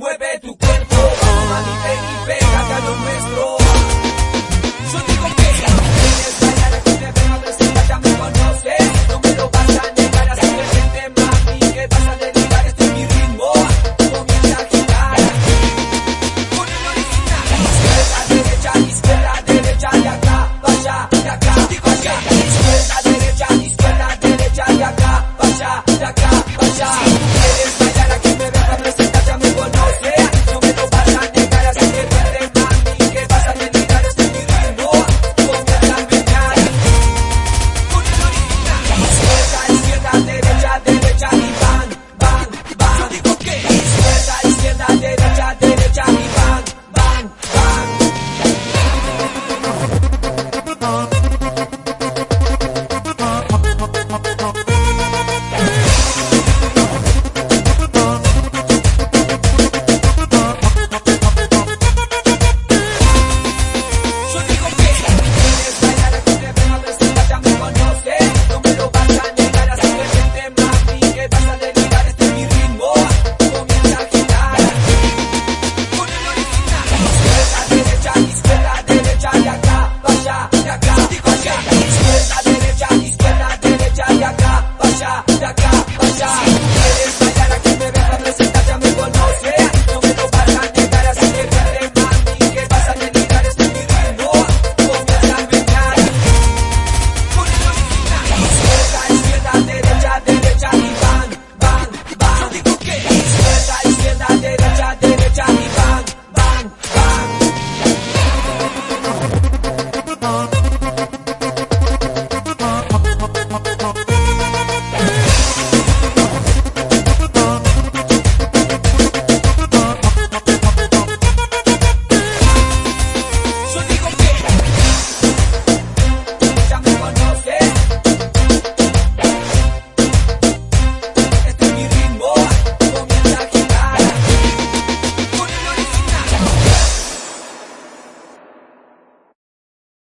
Mueve tu